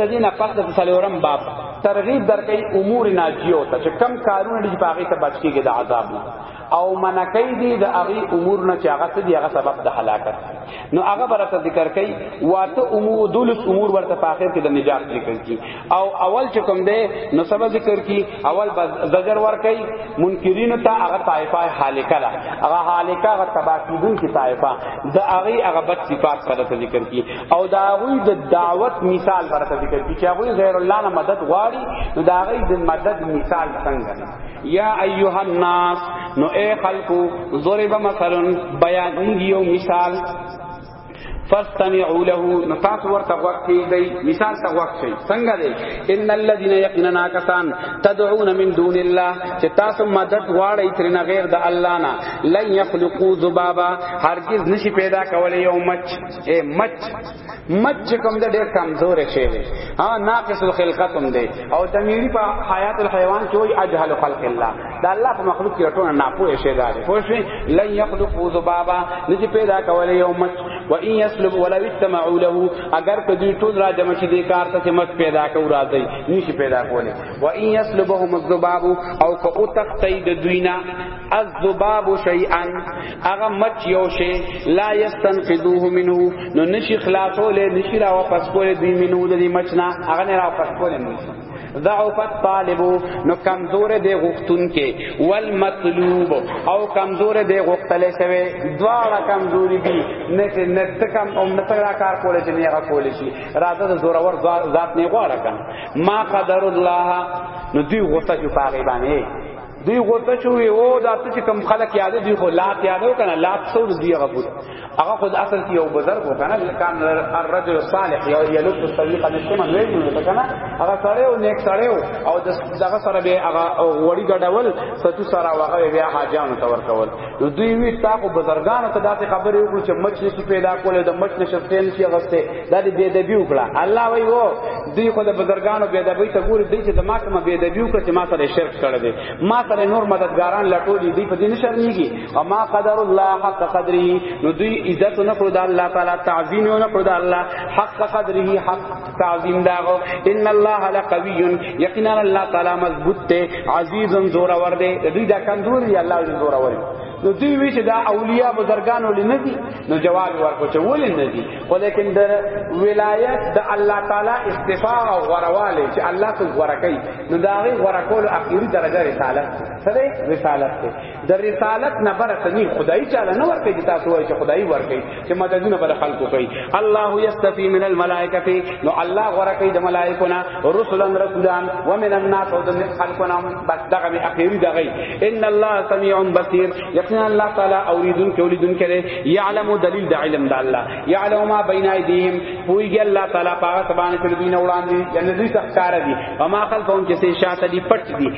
د دینه پخت د سلورم باب ترغیب درکې امور ناجیو ته چې کم کارونه دي په هغه ته بچ کیږي د عذاب نه او منکې دي د هغه امور نه چې هغه څه دي هغه سبب د هلاکت نو هغه برته ذکر کوي واته امور دولس امور ورته په اخر کې د نجات ذکر کی او اول چې کوم دی نو سبا ذکر کی اول زجر ور کوي منکرین ته هغه طائفه هالکه ده هغه هالکه هغه تباکیدون کی طائفه د هغه هغه بد صفات سره ذکر کی او دا غوی د دعوت مثال برته ذکر کی چې غوی غیر الله نه مدد غواړي نو دا غوی د مدد مثال څنګه دی یا ایها الناس نو اے خلقو ضرب مثلا بیان یو مثال فاستمعوا له نو تاسو ورته غوږ کیږئ مثال ته غوږ شئ څنګه دی ان الذين يقيننا کسان تدعون من دون الله چې تاسو مدد غواړئ تر نه غیر د الله نه لن يخلقوا ذبابا هرگز نشي پیدا کولای یو مچ اے مچ مچ کوم د ډېر کمزور شي ها ناقص الخلقت هم دی او د میری په حیات الحیوان کې وای اجهل خلق الله دا الله په مخلوق کې ټول نه پوهه شي دا پوه شي لن يخلقوا ذبابا نجی پیدا کول یو مچ و ان یسلب ولو اجتمعوا له اگر که دوی ټول را جمع شي دې کار ته مچ پیدا کو راځي نشي پیدا کولی و ان یسلبهم الذباب او که او تختی د دوینا الذباب شیئا هغه مچ یو شی لا یستنقذوه منه نو نشي خلاصول نشي را واپس کول دی منه د دې مچ نه هغه نه را واپس کول نه ضعف الطالب نو کمزور دی غختون کې والمطلوب او کمزور دی غختل شوی دواړه کمزوري دي نه چې نه تکم او نه تکرا کار کول چې نه کول شي راځه د زورور ذات نه غواړه ما قدر الله نو دی غوته چې پاغي باندې دوی غوته شو وی او دا ته کوم خلک یاد دوی خو لات یادو کنه لات څور دی هغه بوت هغه خود اصل کې یو بزرګ و کنه کان الرجل الصالح یو یلوت الطریقه نشمن ویل نو کنه هغه سره او نیک سره او دغه سره به هغه وړي ګډول ستو سره هغه بیا حاجانو تور کول نو دوی وی تا خو بزرګانو ته داسې خبرې وکړو چې مچ نشي پیدا کولای د مچ نشه تیل شي غسته دا دې بی ادبی وکړه الله وی وو دوی خو د بزرګانو بی ادبی ته ګوري دوی چې د ما کوم بی ادبی وکړه چې ما سره شرک کړی دی ما سره نور مددګاران لټولې دي په دې نشر نیږي او ما قدر الله حق قدره نو دوی عزت نه کړو د الله تعالی تعظیم نه کړو د الله حق قدره حق تعظیم داغو ان الله لقوی یقینا الله تعالی مضبوط ته عزیز زور ور دی دوی دا کمزور دی الله زور ور نو دوی وی چې دا اولیاء بزرگان ولې نه دي نو جواب ورکو چې ولې نه دي ولیکن د ولایت د الله تعالی استفاع او غرواله چې الله ته ورکړي نو دا غي ورکول اخیری درجه رسالت سره رسالت د رسالت نه بره تنی خدای چاله نه ورکه چې تاسو وایي چې خدای ورکه چې مددونه بل خلکو کوي الله یستفی من الملائکه نو الله ورکه د ملائکونا رسلا رسولان ومن الناس او د خلقنا بس دغه می اخیری دغه ان الله سمیع بصیر یقینا الله تعالی اوریدون کې اولیدون کړي یعلم دلیل د علم د الله یعلم ما بین ایدیهم پویږي الله تعالی پاک سبحانه چې دین وړاندې یعنی دوی تخکار دي وما خلفهم چې شاته دي پټ دي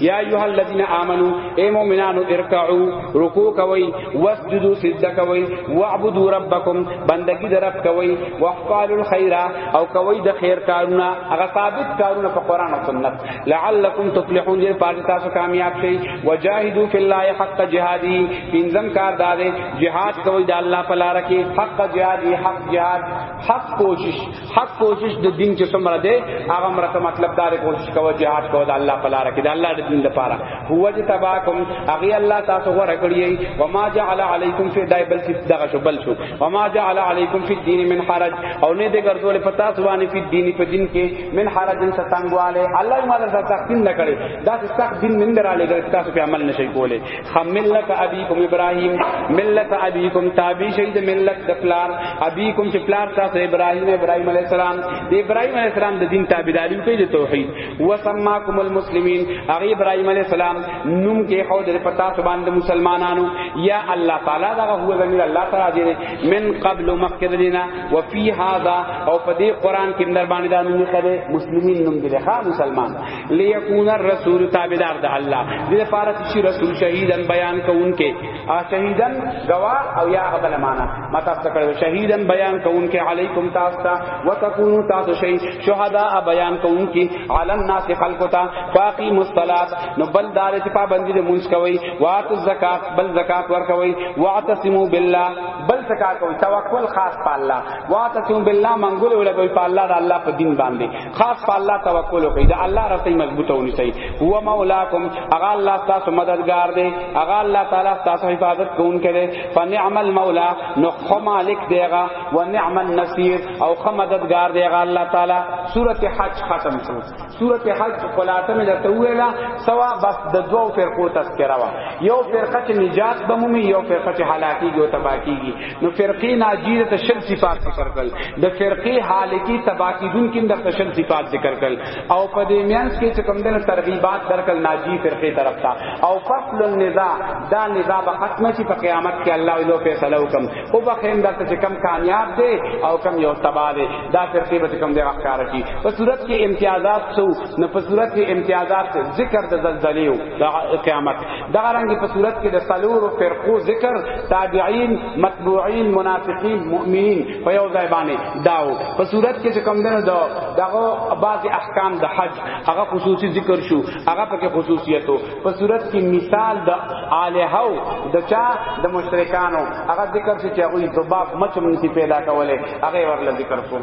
یا ایها الذین آمنو اے مومنانو ارکعو رکوع کوي واسجدوا سجده کوي واعبدوا ربکم بندگی در رب کوي واحفالوا الخير او کوي د خیر کارونه هغه ثابت کارونه په قران او سنت لعلکم تفلحون دې پاره تاسو کامیاب شئ وجاهدوا فی الله حق جهادی پنځم کار دا دی جهاد کوي د الله په لار کې حق جهادی حق جهاد حق کوشش حق کوشش د دین چې څومره دی هغه مرته مطلب دار کوشش کوو jihad کوو د الله په لار کې د الله د دین لپاره هو چې تباکم هغه الله تاسو غوړه کړی و ما جعل علیکم فی دای بل چې دغه شو بل شو و ما جعل علیکم فی الدین من حرج او نه دې ګرځول په تاسو باندې په دین په دین کې من حرج ستنګواله الله ما در سخت نه کړی دا سخت دین من دراله تاسو په عمل نشي کولای هم ملت ابيكم ابراهيم ملت ابيكم تابع شهید ملت د پلار ابيكم چې پلار تاسو ابراهيم ابراهيم عليه السلام د ابراهيم عليه السلام د دین تابعداري کوي د توحید وسماكم المسلمين هغه ابراهيم عليه السلام نوم کې خو د پتا سبحان د مسلمانانو یا الله تعالی دا هو زمير الله تعالی دې من قبل مخکدنا وفي هذا او په دې قران کې در باندې د نوم خله مسلمين نوم دې ښا مسلمان ليكون الرسول تابعدار د الله دې لپاره چې رسول شهیدن بیان کوونکې ا شهیدن گواه او یا غبل معنا ما تاسو ته کړو شهیدن بیان کوونکې علیکم تاسو ته وتكونوا تاسو شهید شهدا بیان کوونکې علی الناس خلق ته فاقی مصطلات نو بل دار چې پابندی دې مونږ کوي وات الزکات بل زکات ور کوي واعتصموا بالله بل زکات کوي توکل خاص په الله واعتصموا بالله منګول ولګوي په الله د الله په دین باندې خاص په الله توکل وکړئ دا الله رسي مضبوطه ونیسئ هو مولاکم اغه الله تاسو مددگار دی اغه الله تعالی تاسو حفاظت کوونکی دی فنعم المولا نو خو مالک دیغه و نعم النصير او خو مددگار دیغه الله تعالی سوره حج ختم شو سوره حج خلاصه مې درته ویلا سوا بس د دوو فرقو تذکرہ وا یو فرقه چې نجات بمومي یو فرقه چې هلاکیږي او تباکیږي نو فرقی ناجیره ته شل صفات ذکر کړل د فرقی حالکی تباکیدون کې د شل صفات ذکر کړل او په دې میانس کې چې کوم دنه ترغیبات درکل ناجی فرقی طرف ته او فصل النزاع دا نزاع به ختم شي په قیامت کې الله ولو فیصله وکم او به خیم دا چې کم کامیاب دی او کم یو تبا دی دا فرقی به کم دی وقار شي په صورت کې امتیازات سو نه په صورت کې امتیازات ذکر د زلزلې او قیامت دغه رنګ په صورت کې د سلورو فرقو ذکر تابعین متبوعین منافقین مؤمنین په یو ځای باندې داو په صورت کې چې کوم دنه دا دغه بعض احکام د حج هغه خصوصي ذکر شو هغه په خصوصیتو په صورت کې مثال د الہو د چا د مشرکانو هغه ذکر چې هغه ذباب مچ منسی پیدا کوله هغه ورل ذکر کوم